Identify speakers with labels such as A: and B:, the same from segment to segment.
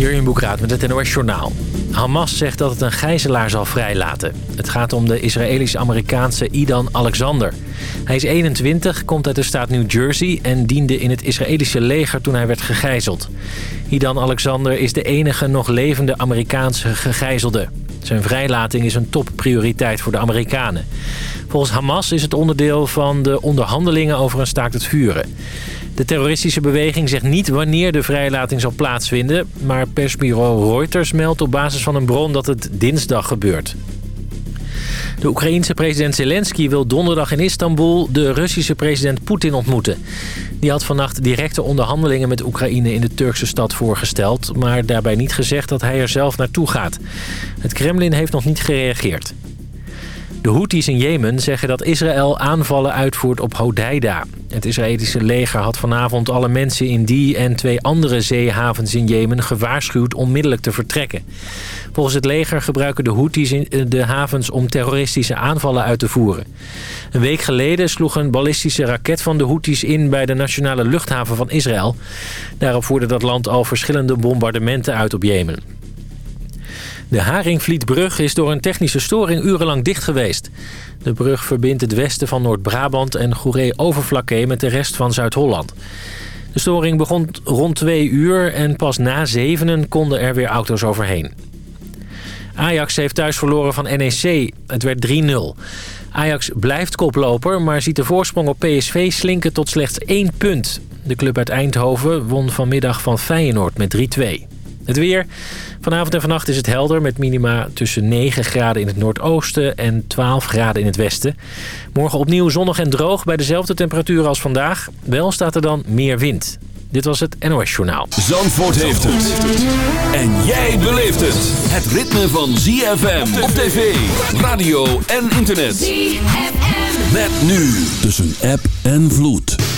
A: Jurjen Boekraat met het NOS Journaal. Hamas zegt dat het een gijzelaar zal vrijlaten. Het gaat om de Israëlisch-Amerikaanse Idan Alexander. Hij is 21, komt uit de staat New Jersey... en diende in het Israëlische leger toen hij werd gegijzeld. Idan Alexander is de enige nog levende Amerikaanse gegijzelde. Zijn vrijlating is een topprioriteit voor de Amerikanen. Volgens Hamas is het onderdeel van de onderhandelingen over een staakt het vuren. De terroristische beweging zegt niet wanneer de vrijlating zal plaatsvinden... maar persbureau Reuters meldt op basis van een bron dat het dinsdag gebeurt. De Oekraïense president Zelensky wil donderdag in Istanbul de Russische president Poetin ontmoeten. Die had vannacht directe onderhandelingen met Oekraïne in de Turkse stad voorgesteld... maar daarbij niet gezegd dat hij er zelf naartoe gaat. Het Kremlin heeft nog niet gereageerd. De Houthis in Jemen zeggen dat Israël aanvallen uitvoert op Hodeida. Het Israëlische leger had vanavond alle mensen in die en twee andere zeehavens in Jemen gewaarschuwd onmiddellijk te vertrekken. Volgens het leger gebruiken de Houthis de havens om terroristische aanvallen uit te voeren. Een week geleden sloeg een ballistische raket van de Houthis in bij de nationale luchthaven van Israël. Daarop voerde dat land al verschillende bombardementen uit op Jemen. De Haringvlietbrug is door een technische storing urenlang dicht geweest. De brug verbindt het westen van Noord-Brabant en Goeree-Overflakkee met de rest van Zuid-Holland. De storing begon rond twee uur en pas na zevenen konden er weer auto's overheen. Ajax heeft thuis verloren van NEC. Het werd 3-0. Ajax blijft koploper, maar ziet de voorsprong op PSV slinken tot slechts één punt. De club uit Eindhoven won vanmiddag van Feyenoord met 3-2. Het weer. Vanavond en vannacht is het helder met minima tussen 9 graden in het noordoosten en 12 graden in het westen. Morgen opnieuw zonnig en droog bij dezelfde temperatuur als vandaag. Wel staat er dan meer wind. Dit was het NOS Journaal.
B: Zandvoort heeft het. En jij beleeft het. Het ritme van ZFM op tv, radio en internet. ZFM. Met nu tussen app en vloed.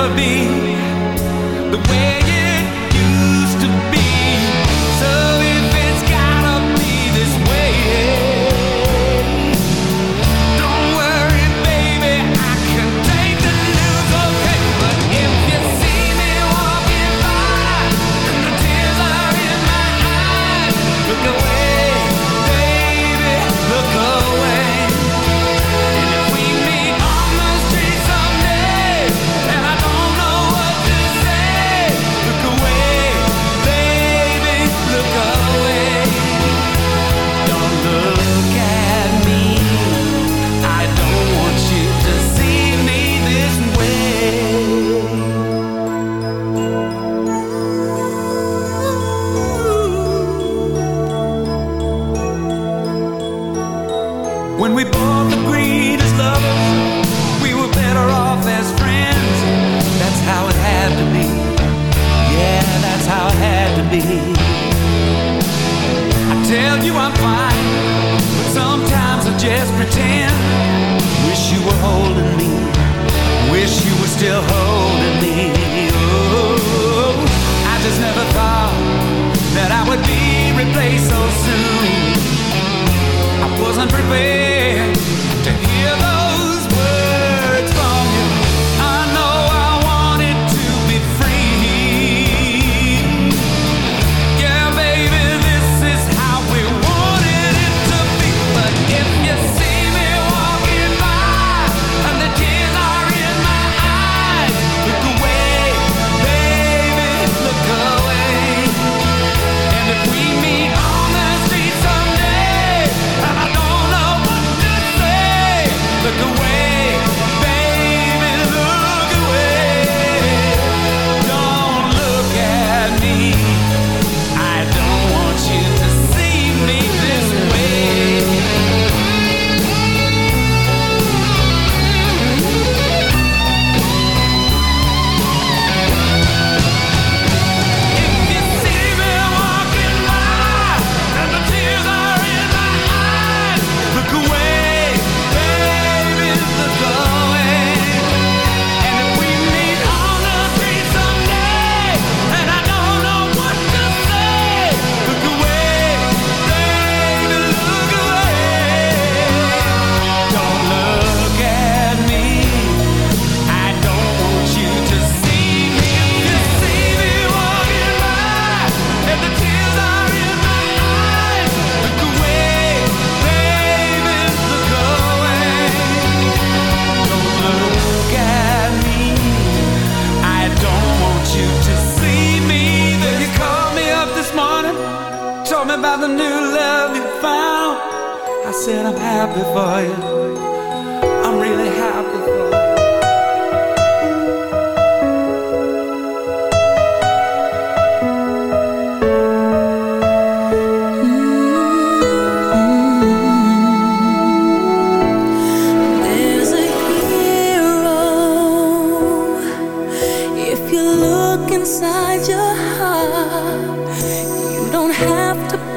C: Never
D: be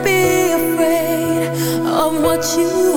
D: be
E: afraid of what you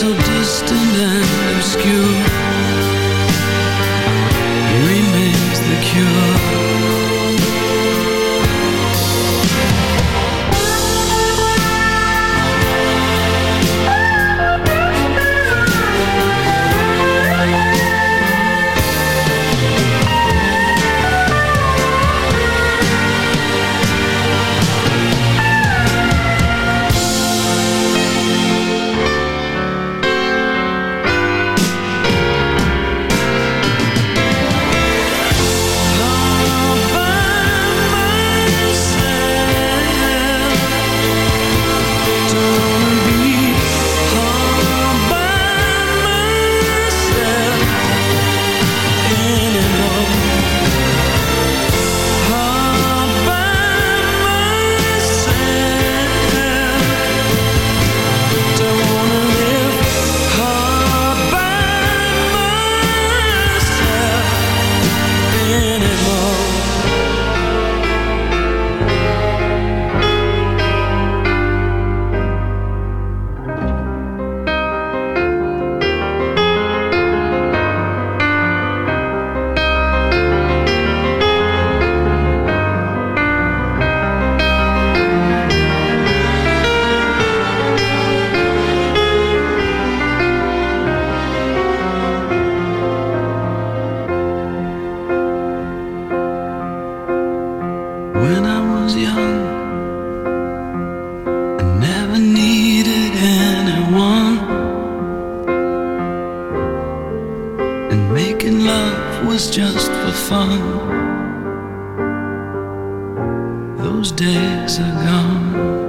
E: so
D: distant and obscure days are gone.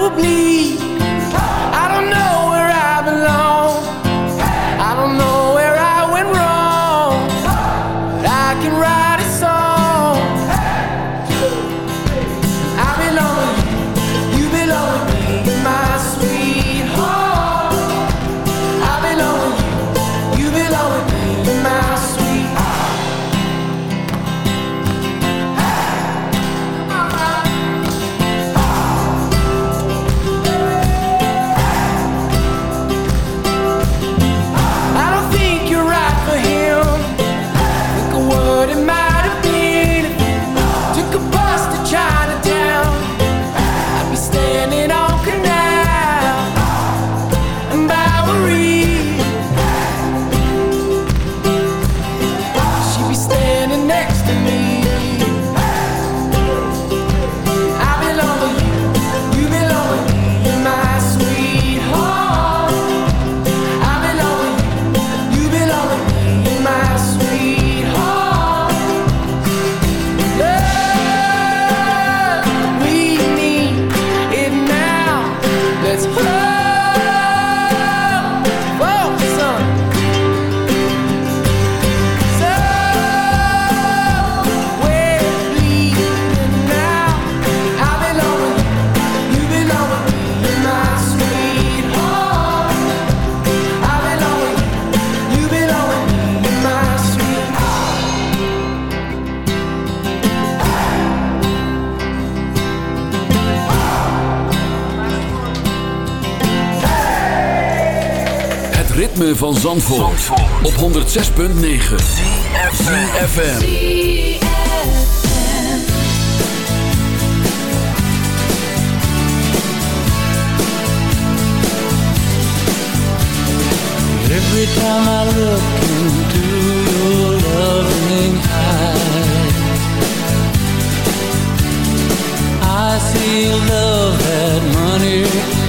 B: probably van Zandvoort, Zandvoort. op 106.9 CFFM
D: Every time I look into your loving eyes I see love that money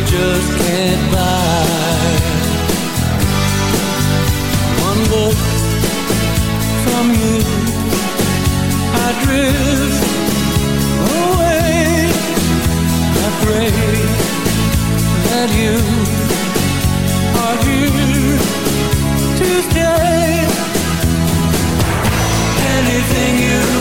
D: just can't buy from you. I drift away I pray that you are here to stay. Anything you